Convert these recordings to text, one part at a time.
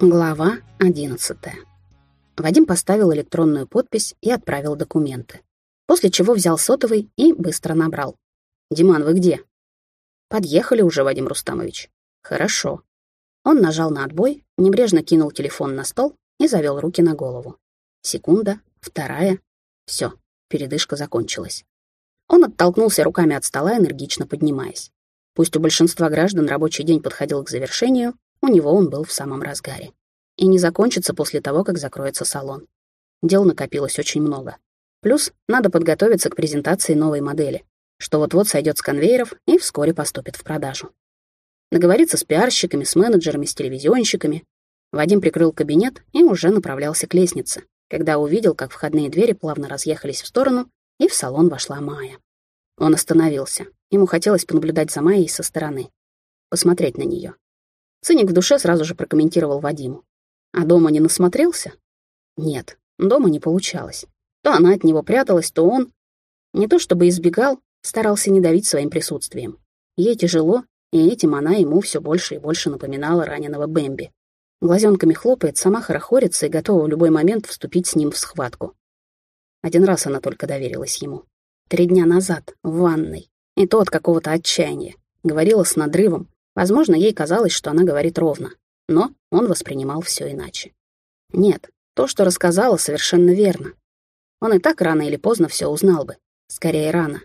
Глава 11. Вадим поставил электронную подпись и отправил документы. После чего взял сотовый и быстро набрал. «Диман, вы где?» «Подъехали уже, Вадим Рустамович». «Хорошо». Он нажал на отбой, небрежно кинул телефон на стол и завел руки на голову. Секунда, вторая. Все, передышка закончилась. Он оттолкнулся руками от стола, энергично поднимаясь. Пусть у большинства граждан рабочий день подходил к завершению, у него он был в самом разгаре. И не закончится после того, как закроется салон. Дел накопилось очень много. Плюс надо подготовиться к презентации новой модели, что вот-вот сойдет с конвейеров и вскоре поступит в продажу. Наговориться с пиарщиками, с менеджерами, с телевизионщиками. Вадим прикрыл кабинет и уже направлялся к лестнице, когда увидел, как входные двери плавно разъехались в сторону, и в салон вошла Майя. Он остановился. Ему хотелось понаблюдать за Майей со стороны, посмотреть на нее. Циник в душе сразу же прокомментировал Вадиму. А дома не насмотрелся? Нет, дома не получалось. То она от него пряталась, то он... Не то чтобы избегал, старался не давить своим присутствием. Ей тяжело, и этим она ему все больше и больше напоминала раненого Бэмби. Глазенками хлопает, сама хорохорится и готова в любой момент вступить с ним в схватку. Один раз она только доверилась ему. Три дня назад, в ванной. И то от какого-то отчаяния. Говорила с надрывом, Возможно, ей казалось, что она говорит ровно, но он воспринимал все иначе. Нет, то, что рассказала, совершенно верно. Он и так рано или поздно все узнал бы. Скорее, рано.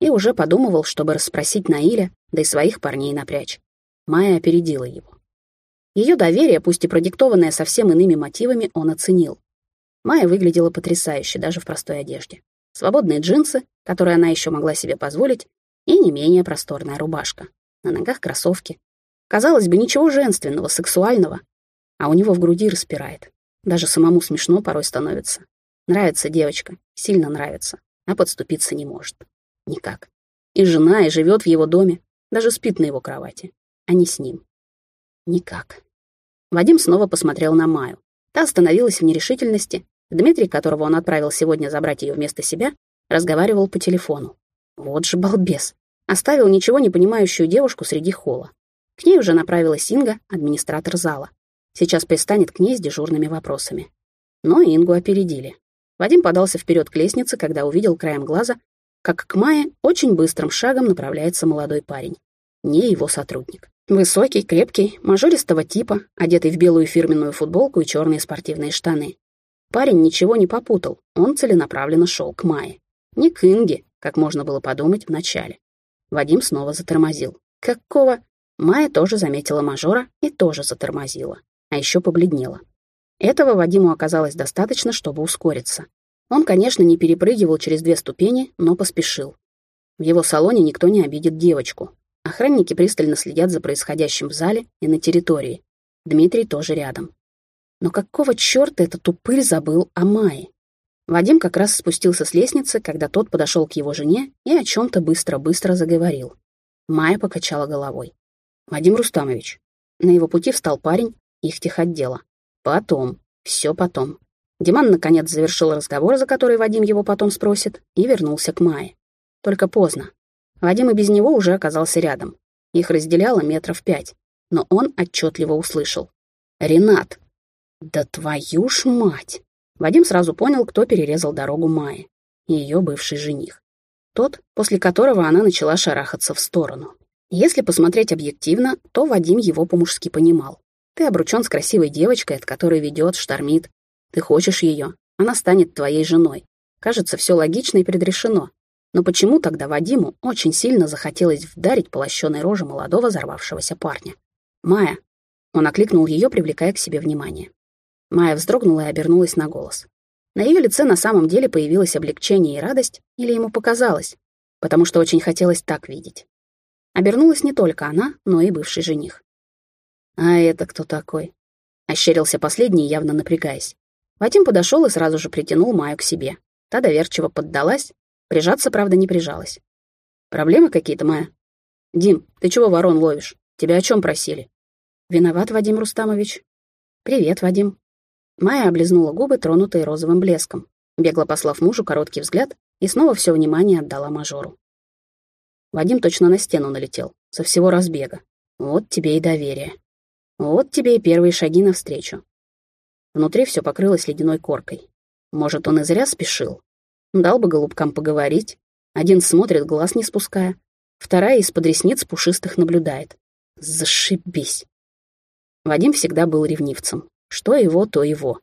И уже подумывал, чтобы расспросить Наиля, да и своих парней напрячь. Майя опередила его. Ее доверие, пусть и продиктованное совсем иными мотивами, он оценил. Майя выглядела потрясающе, даже в простой одежде. Свободные джинсы, которые она еще могла себе позволить, и не менее просторная рубашка на ногах кроссовки. Казалось бы, ничего женственного, сексуального, а у него в груди распирает. Даже самому смешно порой становится. Нравится девочка, сильно нравится, а подступиться не может. Никак. И жена, и живет в его доме, даже спит на его кровати, а не с ним. Никак. Вадим снова посмотрел на Маю. Та остановилась в нерешительности. Дмитрий, которого он отправил сегодня забрать ее вместо себя, разговаривал по телефону. Вот же балбес. Оставил ничего не понимающую девушку среди холла. К ней уже направилась Инга, администратор зала. Сейчас пристанет к ней с дежурными вопросами. Но Ингу опередили. Вадим подался вперед к лестнице, когда увидел краем глаза, как к Мае очень быстрым шагом направляется молодой парень. Не его сотрудник. Высокий, крепкий, мажористого типа, одетый в белую фирменную футболку и черные спортивные штаны. Парень ничего не попутал, он целенаправленно шел к Мае. Не к Инге, как можно было подумать вначале. Вадим снова затормозил. Какого? Майя тоже заметила мажора и тоже затормозила. А еще побледнела. Этого Вадиму оказалось достаточно, чтобы ускориться. Он, конечно, не перепрыгивал через две ступени, но поспешил. В его салоне никто не обидит девочку. Охранники пристально следят за происходящим в зале и на территории. Дмитрий тоже рядом. Но какого черта этот упырь забыл о Майе? Вадим как раз спустился с лестницы, когда тот подошел к его жене и о чем-то быстро-быстро заговорил. Майя покачала головой. «Вадим Рустамович». На его пути встал парень, их техотдела. «Потом. Все потом». Диман, наконец, завершил разговор, за который Вадим его потом спросит, и вернулся к Майе. Только поздно. Вадим и без него уже оказался рядом. Их разделяло метров пять, но он отчетливо услышал. «Ренат!» «Да твою ж мать!» Вадим сразу понял, кто перерезал дорогу Майе. Ее бывший жених. Тот, после которого она начала шарахаться в сторону. Если посмотреть объективно, то Вадим его по-мужски понимал. Ты обручен с красивой девочкой, от которой ведет, штормит. Ты хочешь ее, она станет твоей женой. Кажется, все логично и предрешено. Но почему тогда Вадиму очень сильно захотелось вдарить по лощеной роже молодого взорвавшегося парня? «Майя!» Он окликнул ее, привлекая к себе внимание. Майя вздрогнула и обернулась на голос. На ее лице на самом деле появилось облегчение и радость, или ему показалось, потому что очень хотелось так видеть. Обернулась не только она, но и бывший жених. «А это кто такой?» — ощерился последний, явно напрягаясь. Вадим подошел и сразу же притянул Майю к себе. Та доверчиво поддалась, прижаться, правда, не прижалась. «Проблемы какие-то, Майя?» «Дим, ты чего ворон ловишь? Тебя о чем просили?» «Виноват, Вадим Рустамович». «Привет, Вадим», Майя облизнула губы, тронутые розовым блеском, бегло послав мужу короткий взгляд и снова все внимание отдала мажору. Вадим точно на стену налетел, со всего разбега. Вот тебе и доверие. Вот тебе и первые шаги навстречу. Внутри все покрылось ледяной коркой. Может, он и зря спешил. Дал бы голубкам поговорить. Один смотрит, глаз не спуская. Вторая из-под ресниц пушистых наблюдает. Зашибись. Вадим всегда был ревнивцем. Что его, то его.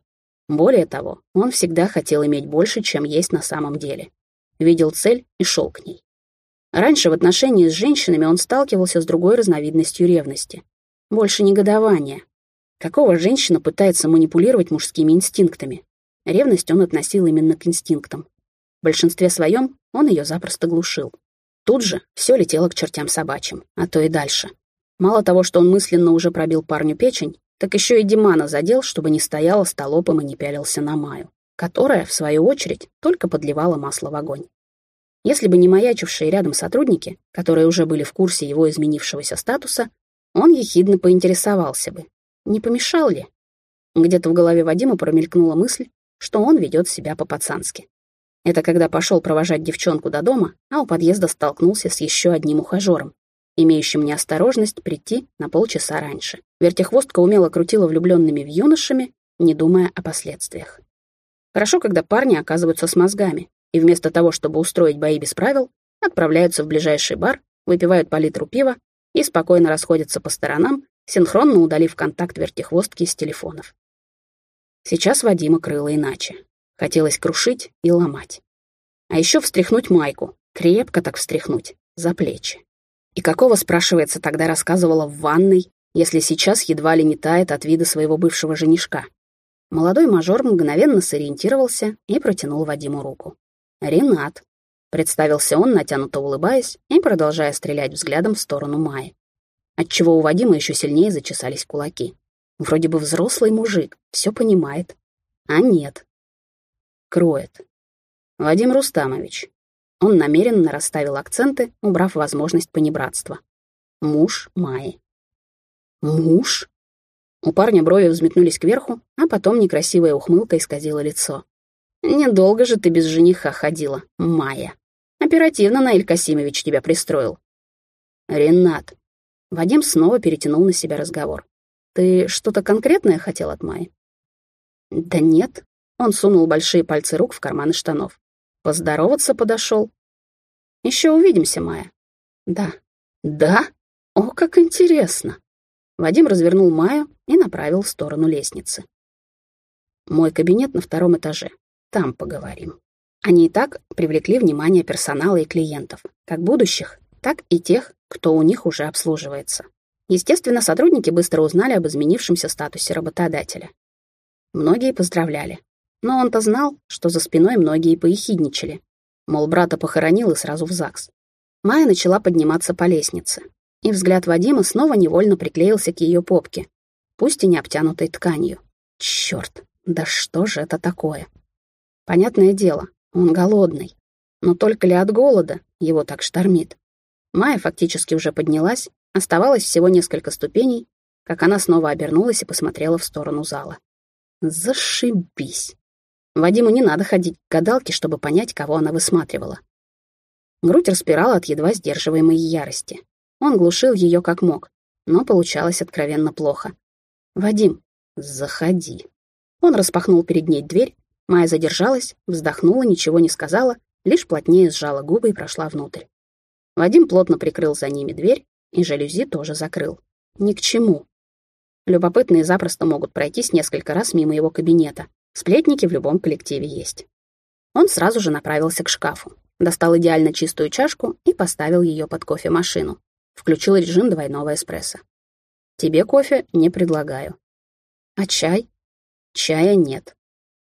Более того, он всегда хотел иметь больше, чем есть на самом деле. Видел цель и шел к ней. Раньше в отношении с женщинами он сталкивался с другой разновидностью ревности. Больше негодования. Какого женщина пытается манипулировать мужскими инстинктами? Ревность он относил именно к инстинктам. В большинстве своем он ее запросто глушил. Тут же все летело к чертям собачьим, а то и дальше. Мало того, что он мысленно уже пробил парню печень, так еще и Димана задел, чтобы не стояла столопом и не пялился на Маю, которая, в свою очередь, только подливала масло в огонь. Если бы не маячившие рядом сотрудники, которые уже были в курсе его изменившегося статуса, он ехидно поинтересовался бы, не помешал ли. Где-то в голове Вадима промелькнула мысль, что он ведет себя по-пацански. Это когда пошел провожать девчонку до дома, а у подъезда столкнулся с еще одним ухажером, имеющим неосторожность прийти на полчаса раньше. Вертихвостка умело крутила влюбленными в юношами, не думая о последствиях. Хорошо, когда парни оказываются с мозгами, и вместо того, чтобы устроить бои без правил, отправляются в ближайший бар, выпивают по литру пива и спокойно расходятся по сторонам, синхронно удалив контакт вертихвостки с телефонов. Сейчас Вадима крыло иначе. Хотелось крушить и ломать. А еще встряхнуть майку, крепко так встряхнуть, за плечи. И какого, спрашивается, тогда рассказывала в ванной, если сейчас едва ли не тает от вида своего бывшего женишка? Молодой мажор мгновенно сориентировался и протянул Вадиму руку. «Ренат», — представился он, натянуто улыбаясь и продолжая стрелять взглядом в сторону Майи. Отчего у Вадима еще сильнее зачесались кулаки. Вроде бы взрослый мужик, все понимает. А нет. Кроет. Вадим Рустамович. Он намеренно расставил акценты, убрав возможность понебратства. Муж Майи. Муж? У парня брови взметнулись кверху, а потом некрасивая ухмылка исказила лицо. Недолго же ты без жениха ходила, Майя. Оперативно Наиль Касимович тебя пристроил. Ренат. Вадим снова перетянул на себя разговор. Ты что-то конкретное хотел от Майи? Да нет. Он сунул большие пальцы рук в карманы штанов. Поздороваться подошел. Еще увидимся, Майя. Да. Да? О, как интересно. Вадим развернул Майю и направил в сторону лестницы. Мой кабинет на втором этаже. Там поговорим. Они и так привлекли внимание персонала и клиентов, как будущих, так и тех, кто у них уже обслуживается. Естественно, сотрудники быстро узнали об изменившемся статусе работодателя. Многие поздравляли. Но он-то знал, что за спиной многие поехидничали. Мол, брата похоронил и сразу в ЗАГС. Майя начала подниматься по лестнице, и взгляд Вадима снова невольно приклеился к ее попке, пусть и не обтянутой тканью. Черт, да что же это такое? Понятное дело, он голодный. Но только ли от голода его так штормит? Майя фактически уже поднялась, оставалось всего несколько ступеней, как она снова обернулась и посмотрела в сторону зала. Зашибись. Вадиму не надо ходить к гадалке, чтобы понять, кого она высматривала. Грудь распирала от едва сдерживаемой ярости. Он глушил ее как мог, но получалось откровенно плохо. «Вадим, заходи». Он распахнул перед ней дверь, Майя задержалась, вздохнула, ничего не сказала, лишь плотнее сжала губы и прошла внутрь. Вадим плотно прикрыл за ними дверь, и жалюзи тоже закрыл. Ни к чему. Любопытные запросто могут пройтись несколько раз мимо его кабинета. Сплетники в любом коллективе есть. Он сразу же направился к шкафу, достал идеально чистую чашку и поставил ее под кофемашину. Включил режим двойного эспрессо. Тебе кофе не предлагаю. А чай? Чая нет.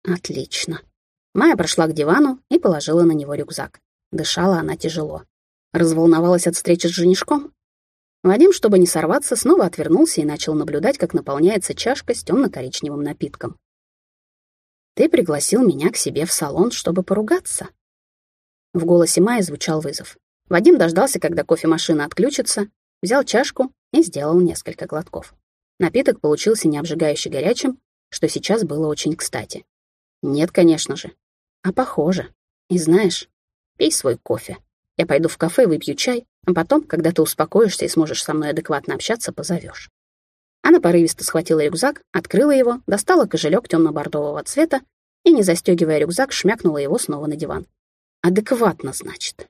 Отлично. Майя прошла к дивану и положила на него рюкзак. Дышала она тяжело. Разволновалась от встречи с женишком? Вадим, чтобы не сорваться, снова отвернулся и начал наблюдать, как наполняется чашка с темно-коричневым напитком. «Ты пригласил меня к себе в салон, чтобы поругаться?» В голосе Майи звучал вызов. Вадим дождался, когда кофемашина отключится, взял чашку и сделал несколько глотков. Напиток получился не обжигающе горячим, что сейчас было очень кстати. Нет, конечно же. А похоже. И знаешь, пей свой кофе. Я пойду в кафе, выпью чай, а потом, когда ты успокоишься и сможешь со мной адекватно общаться, позовешь. Она порывисто схватила рюкзак, открыла его, достала кошелек темно-бордового цвета и, не застегивая рюкзак, шмякнула его снова на диван. Адекватно, значит.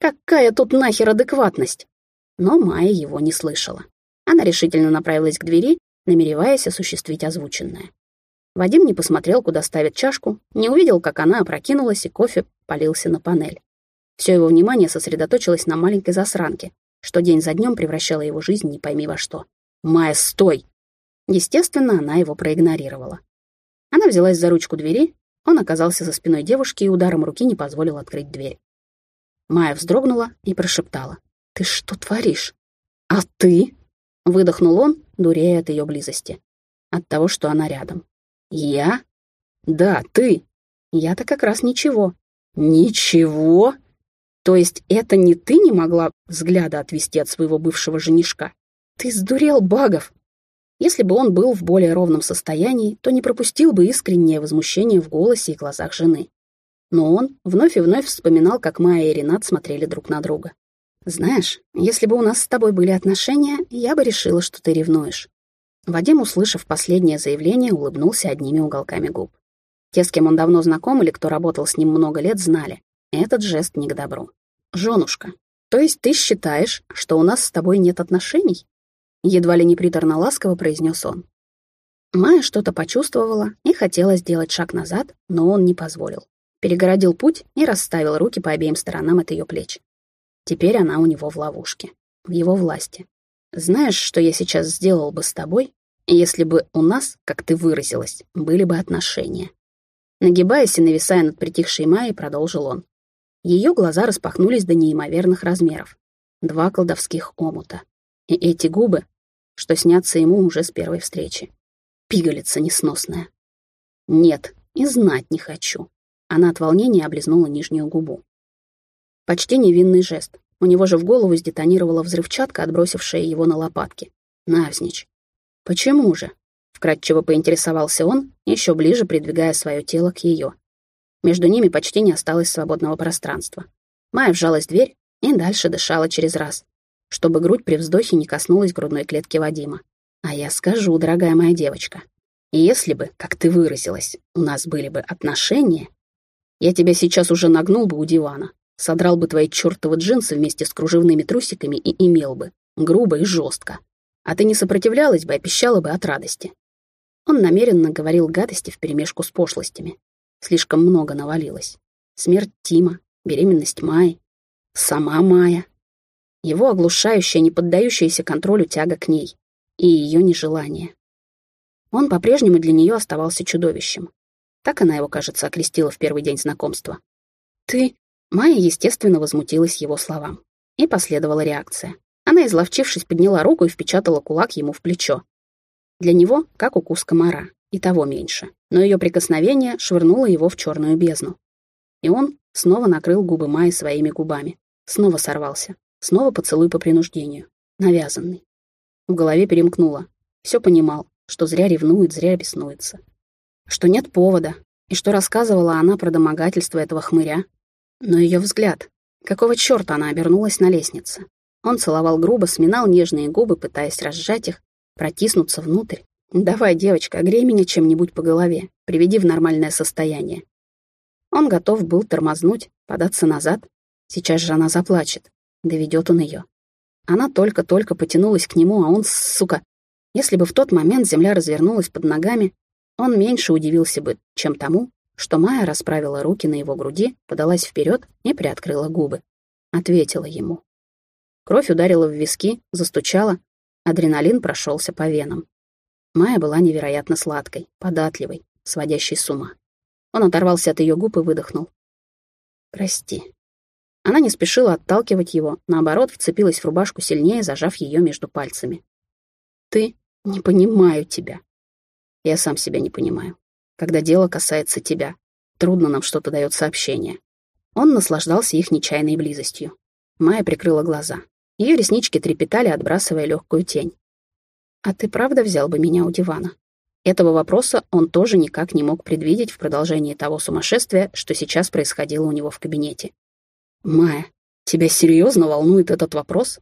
Какая тут нахер адекватность? Но Майя его не слышала. Она решительно направилась к двери, намереваясь осуществить озвученное. Вадим не посмотрел, куда ставит чашку, не увидел, как она опрокинулась, и кофе полился на панель. Все его внимание сосредоточилось на маленькой засранке, что день за днем превращало его жизнь не пойми во что. «Майя, стой!» Естественно, она его проигнорировала. Она взялась за ручку двери, он оказался за спиной девушки и ударом руки не позволил открыть дверь. Майя вздрогнула и прошептала. «Ты что творишь?» «А ты?» — выдохнул он, дурея от ее близости. От того, что она рядом. «Я?» «Да, ты!» «Я-то как раз ничего». «Ничего?» «То есть это не ты не могла взгляда отвести от своего бывшего женишка?» «Ты сдурел, Багов!» Если бы он был в более ровном состоянии, то не пропустил бы искреннее возмущение в голосе и глазах жены. Но он вновь и вновь вспоминал, как Майя и Ренат смотрели друг на друга. «Знаешь, если бы у нас с тобой были отношения, я бы решила, что ты ревнуешь». Вадим, услышав последнее заявление, улыбнулся одними уголками губ. Те, с кем он давно знаком или кто работал с ним много лет, знали. Этот жест не к добру. «Женушка, то есть ты считаешь, что у нас с тобой нет отношений?» Едва ли не приторно-ласково произнес он. Майя что-то почувствовала и хотела сделать шаг назад, но он не позволил. Перегородил путь и расставил руки по обеим сторонам от ее плеч. Теперь она у него в ловушке, в его власти. Знаешь, что я сейчас сделал бы с тобой, если бы у нас, как ты выразилась, были бы отношения?» Нагибаясь и нависая над притихшей Майей, продолжил он. Ее глаза распахнулись до неимоверных размеров. Два колдовских омута. И эти губы, что снятся ему уже с первой встречи. Пигалица несносная. Нет, и знать не хочу. Она от волнения облизнула нижнюю губу. Почти невинный жест, у него же в голову сдетонировала взрывчатка, отбросившая его на лопатки. Навзничь. «Почему же?» — вкратчиво поинтересовался он, еще ближе придвигая свое тело к ее. Между ними почти не осталось свободного пространства. Майя вжалась в дверь и дальше дышала через раз, чтобы грудь при вздохе не коснулась грудной клетки Вадима. «А я скажу, дорогая моя девочка, если бы, как ты выразилась, у нас были бы отношения, я тебя сейчас уже нагнул бы у дивана, Содрал бы твои чертовы джинсы вместе с кружевными трусиками и имел бы. Грубо и жестко. А ты не сопротивлялась бы, а пищала бы от радости. Он намеренно говорил гадости вперемешку с пошлостями. Слишком много навалилось. Смерть Тима, беременность Майи, сама Майя. Его оглушающая, не поддающаяся контролю тяга к ней и ее нежелание. Он по-прежнему для нее оставался чудовищем. Так она его, кажется, окрестила в первый день знакомства. «Ты... Майя, естественно, возмутилась его словам. И последовала реакция. Она, изловчившись, подняла руку и впечатала кулак ему в плечо. Для него, как укус комара, и того меньше. Но ее прикосновение швырнуло его в черную бездну. И он снова накрыл губы Майи своими губами. Снова сорвался. Снова поцелуй по принуждению. Навязанный. В голове перемкнуло. Все понимал, что зря ревнует, зря беснуется. Что нет повода, и что рассказывала она про домогательство этого хмыря, но ее взгляд... Какого черта она обернулась на лестнице? Он целовал грубо, сминал нежные губы, пытаясь разжать их, протиснуться внутрь. «Давай, девочка, огрей меня чем-нибудь по голове, приведи в нормальное состояние». Он готов был тормознуть, податься назад. Сейчас же она заплачет. Доведет он ее. Она только-только потянулась к нему, а он, сука... Если бы в тот момент земля развернулась под ногами, он меньше удивился бы, чем тому, что Майя расправила руки на его груди, подалась вперед и приоткрыла губы. Ответила ему. Кровь ударила в виски, застучала, адреналин прошелся по венам. Майя была невероятно сладкой, податливой, сводящей с ума. Он оторвался от ее губ и выдохнул. «Прости». Она не спешила отталкивать его, наоборот, вцепилась в рубашку сильнее, зажав ее между пальцами. «Ты? Не понимаю тебя». «Я сам себя не понимаю когда дело касается тебя. Трудно нам что-то дает сообщение. Он наслаждался их нечаянной близостью. Майя прикрыла глаза. Ее реснички трепетали, отбрасывая легкую тень. «А ты правда взял бы меня у дивана?» Этого вопроса он тоже никак не мог предвидеть в продолжении того сумасшествия, что сейчас происходило у него в кабинете. «Майя, тебя серьезно волнует этот вопрос?»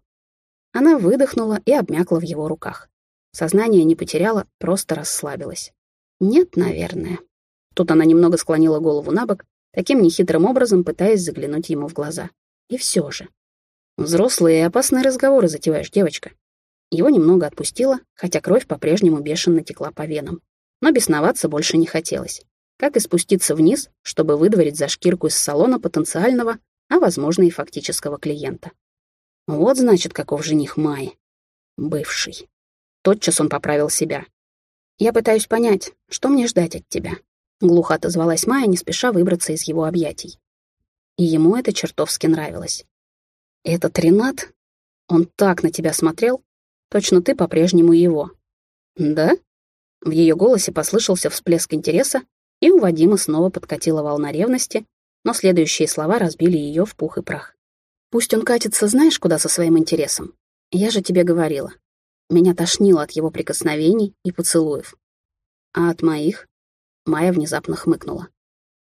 Она выдохнула и обмякла в его руках. Сознание не потеряла, просто расслабилась. Нет, наверное. Тут она немного склонила голову на бок, таким нехитрым образом пытаясь заглянуть ему в глаза. И все же. Взрослые и опасные разговоры затеваешь, девочка. Его немного отпустило, хотя кровь по-прежнему бешено текла по венам. Но бесноваться больше не хотелось. Как и спуститься вниз, чтобы выдворить за шкирку из салона потенциального, а возможно и фактического клиента. Вот значит, каков жених Майи. Бывший. Тотчас он поправил себя. «Я пытаюсь понять, что мне ждать от тебя?» Глухо отозвалась Майя, не спеша выбраться из его объятий. И ему это чертовски нравилось. «Этот Ренат? Он так на тебя смотрел? Точно ты по-прежнему его». «Да?» В ее голосе послышался всплеск интереса, и у Вадима снова подкатила волна ревности, но следующие слова разбили ее в пух и прах. «Пусть он катится знаешь куда со своим интересом. Я же тебе говорила. Меня тошнило от его прикосновений и поцелуев. А от моих?» Майя внезапно хмыкнула.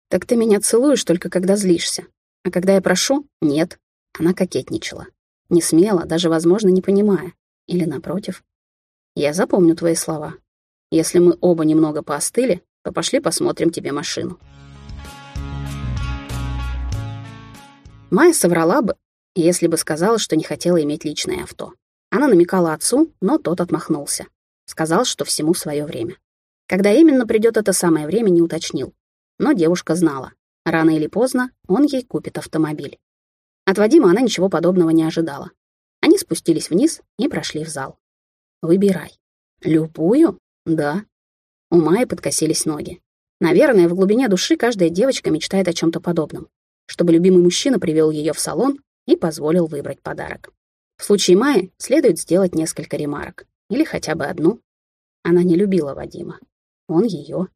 «Так ты меня целуешь только когда злишься. А когда я прошу — нет». Она кокетничала. Не смело, даже, возможно, не понимая. Или напротив. «Я запомню твои слова. Если мы оба немного поостыли, то пошли посмотрим тебе машину». Майя соврала бы, если бы сказала, что не хотела иметь личное авто. Она намекала отцу, но тот отмахнулся. Сказал, что всему свое время. Когда именно придет это самое время, не уточнил. Но девушка знала. Рано или поздно он ей купит автомобиль. От Вадима она ничего подобного не ожидала. Они спустились вниз и прошли в зал. «Выбирай». «Любую?» «Да». У Майи подкосились ноги. Наверное, в глубине души каждая девочка мечтает о чем то подобном. Чтобы любимый мужчина привел ее в салон и позволил выбрать подарок. В случае Майи следует сделать несколько ремарок. Или хотя бы одну. Она не любила Вадима. Он ее.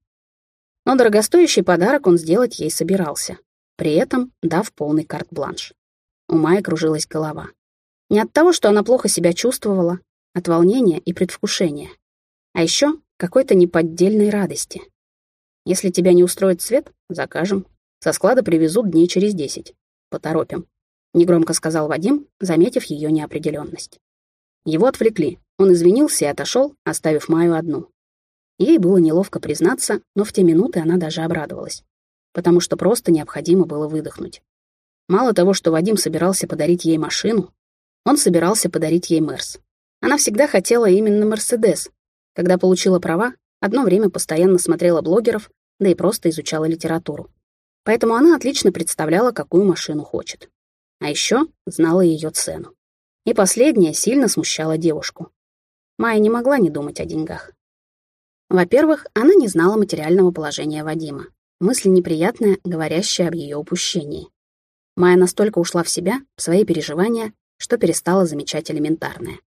Но дорогостоящий подарок он сделать ей собирался, при этом дав полный карт-бланш. У Майи кружилась голова. Не от того, что она плохо себя чувствовала, от волнения и предвкушения. А еще какой-то неподдельной радости. Если тебя не устроит цвет, закажем. Со склада привезут дней через десять. Поторопим негромко сказал Вадим, заметив ее неопределенность. Его отвлекли. Он извинился и отошел, оставив Маю одну. Ей было неловко признаться, но в те минуты она даже обрадовалась, потому что просто необходимо было выдохнуть. Мало того, что Вадим собирался подарить ей машину, он собирался подарить ей Мерс. Она всегда хотела именно Мерседес. Когда получила права, одно время постоянно смотрела блогеров, да и просто изучала литературу. Поэтому она отлично представляла, какую машину хочет. А еще знала ее цену. И последнее сильно смущало девушку. Майя не могла не думать о деньгах. Во-первых, она не знала материального положения Вадима. Мысль неприятная, говорящая об ее упущении. Майя настолько ушла в себя, в свои переживания, что перестала замечать элементарное.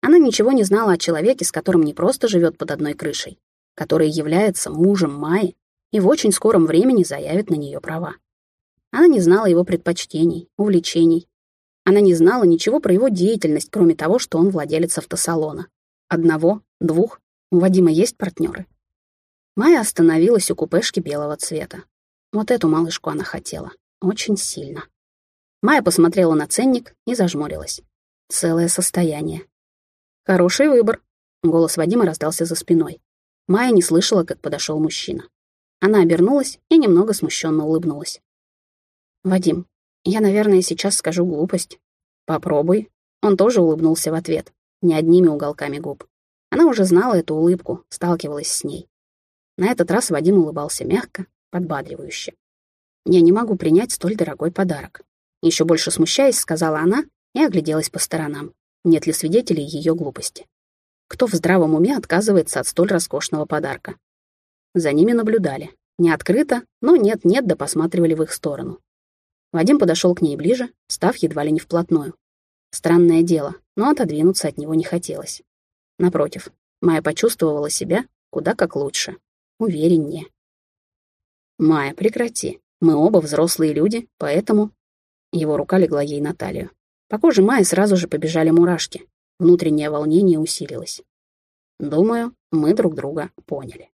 Она ничего не знала о человеке, с которым не просто живет под одной крышей, который является мужем Майи и в очень скором времени заявит на нее права. Она не знала его предпочтений, увлечений. Она не знала ничего про его деятельность, кроме того, что он владелец автосалона. Одного, двух, у Вадима есть партнеры. Майя остановилась у купешки белого цвета. Вот эту малышку она хотела. Очень сильно. Майя посмотрела на ценник и зажмурилась. Целое состояние. «Хороший выбор», — голос Вадима раздался за спиной. Майя не слышала, как подошел мужчина. Она обернулась и немного смущенно улыбнулась. «Вадим, я, наверное, сейчас скажу глупость». «Попробуй». Он тоже улыбнулся в ответ, не одними уголками губ. Она уже знала эту улыбку, сталкивалась с ней. На этот раз Вадим улыбался мягко, подбадривающе. «Я не могу принять столь дорогой подарок». Еще больше смущаясь, сказала она и огляделась по сторонам. Нет ли свидетелей ее глупости? Кто в здравом уме отказывается от столь роскошного подарка? За ними наблюдали. Не открыто, но нет-нет, да посматривали в их сторону. Вадим подошел к ней ближе, став едва ли не вплотную. Странное дело, но отодвинуться от него не хотелось. Напротив, Майя почувствовала себя куда как лучше, увереннее. «Майя, прекрати. Мы оба взрослые люди, поэтому...» Его рука легла ей на талию. По коже Майи сразу же побежали мурашки. Внутреннее волнение усилилось. «Думаю, мы друг друга поняли».